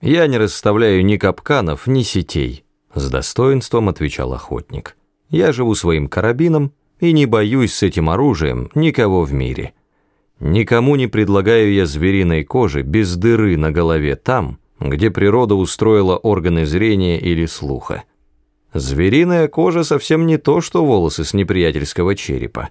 Я не расставляю ни капканов, ни сетей, с достоинством отвечал охотник. Я живу своим карабином и не боюсь с этим оружием никого в мире. Никому не предлагаю я звериной кожи без дыры на голове там, где природа устроила органы зрения или слуха. Звериная кожа совсем не то, что волосы с неприятельского черепа.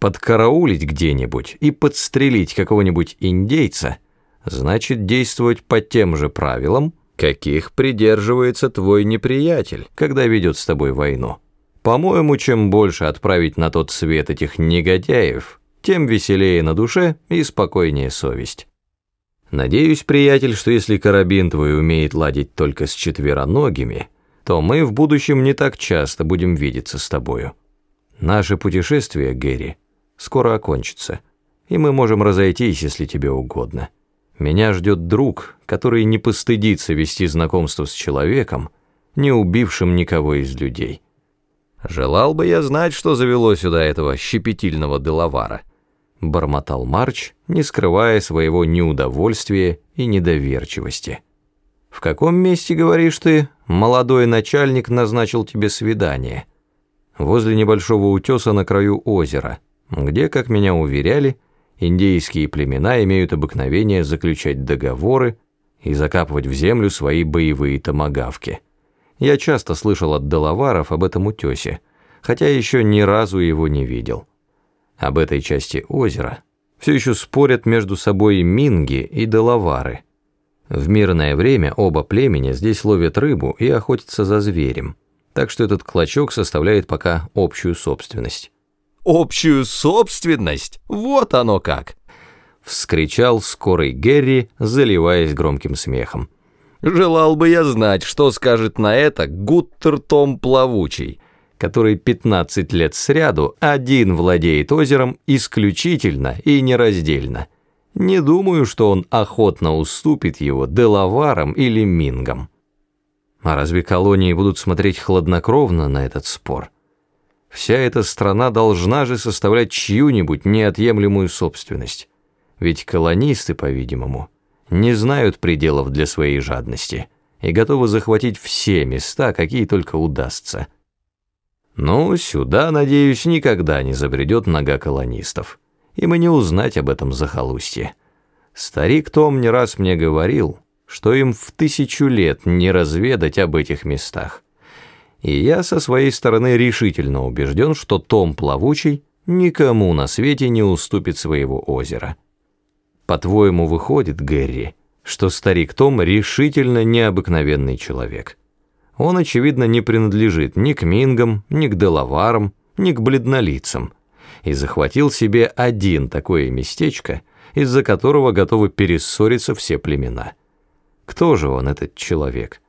Подкараулить где-нибудь и подстрелить какого-нибудь индейца значит действовать по тем же правилам, каких придерживается твой неприятель, когда ведет с тобой войну. По-моему, чем больше отправить на тот свет этих негодяев, тем веселее на душе и спокойнее совесть. Надеюсь, приятель, что если карабин твой умеет ладить только с четвероногими, то мы в будущем не так часто будем видеться с тобою. Наше путешествие, Гэри, скоро окончится, и мы можем разойтись, если тебе угодно. Меня ждет друг, который не постыдится вести знакомство с человеком, не убившим никого из людей. Желал бы я знать, что завело сюда этого щепетильного деловара бормотал Марч, не скрывая своего неудовольствия и недоверчивости. «В каком месте, говоришь ты, молодой начальник назначил тебе свидание?» «Возле небольшого утеса на краю озера, где, как меня уверяли, индейские племена имеют обыкновение заключать договоры и закапывать в землю свои боевые томагавки. Я часто слышал от Делаваров об этом утесе, хотя еще ни разу его не видел». Об этой части озера все еще спорят между собой минги и делавары. В мирное время оба племени здесь ловят рыбу и охотятся за зверем, так что этот клочок составляет пока общую собственность. «Общую собственность? Вот оно как!» вскричал скорый Герри, заливаясь громким смехом. «Желал бы я знать, что скажет на это Гуттер Том Плавучий, который 15 лет сряду один владеет озером исключительно и нераздельно. Не думаю, что он охотно уступит его делаварам или мингам. А разве колонии будут смотреть хладнокровно на этот спор? Вся эта страна должна же составлять чью-нибудь неотъемлемую собственность. Ведь колонисты, по-видимому, не знают пределов для своей жадности и готовы захватить все места, какие только удастся. Ну, сюда, надеюсь, никогда не забредет нога колонистов, и мы не узнать об этом захолустье. Старик Том не раз мне говорил, что им в тысячу лет не разведать об этих местах. И я со своей стороны решительно убежден, что Том Плавучий никому на свете не уступит своего озера. По-твоему, выходит, Гэри, что старик Том решительно необыкновенный человек?» Он, очевидно, не принадлежит ни к мингам, ни к делаварам, ни к бледнолицам, и захватил себе один такое местечко, из-за которого готовы перессориться все племена. Кто же он, этот человек?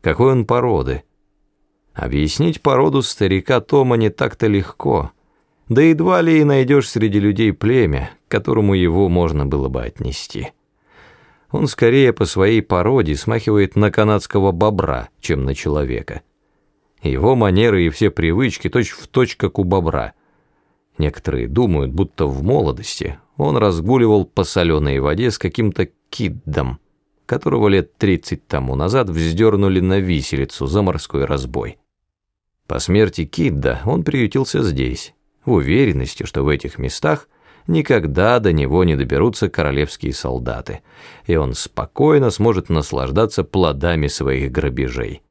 Какой он породы? Объяснить породу старика Тома не так-то легко, да едва ли и найдешь среди людей племя, к которому его можно было бы отнести. Он скорее по своей породе смахивает на канадского бобра, чем на человека. Его манеры и все привычки точь-в-точь, как у бобра. Некоторые думают, будто в молодости он разгуливал по соленой воде с каким-то киддом, которого лет тридцать тому назад вздернули на виселицу за морской разбой. По смерти Кидда он приютился здесь, в уверенности, что в этих местах – никогда до него не доберутся королевские солдаты, и он спокойно сможет наслаждаться плодами своих грабежей.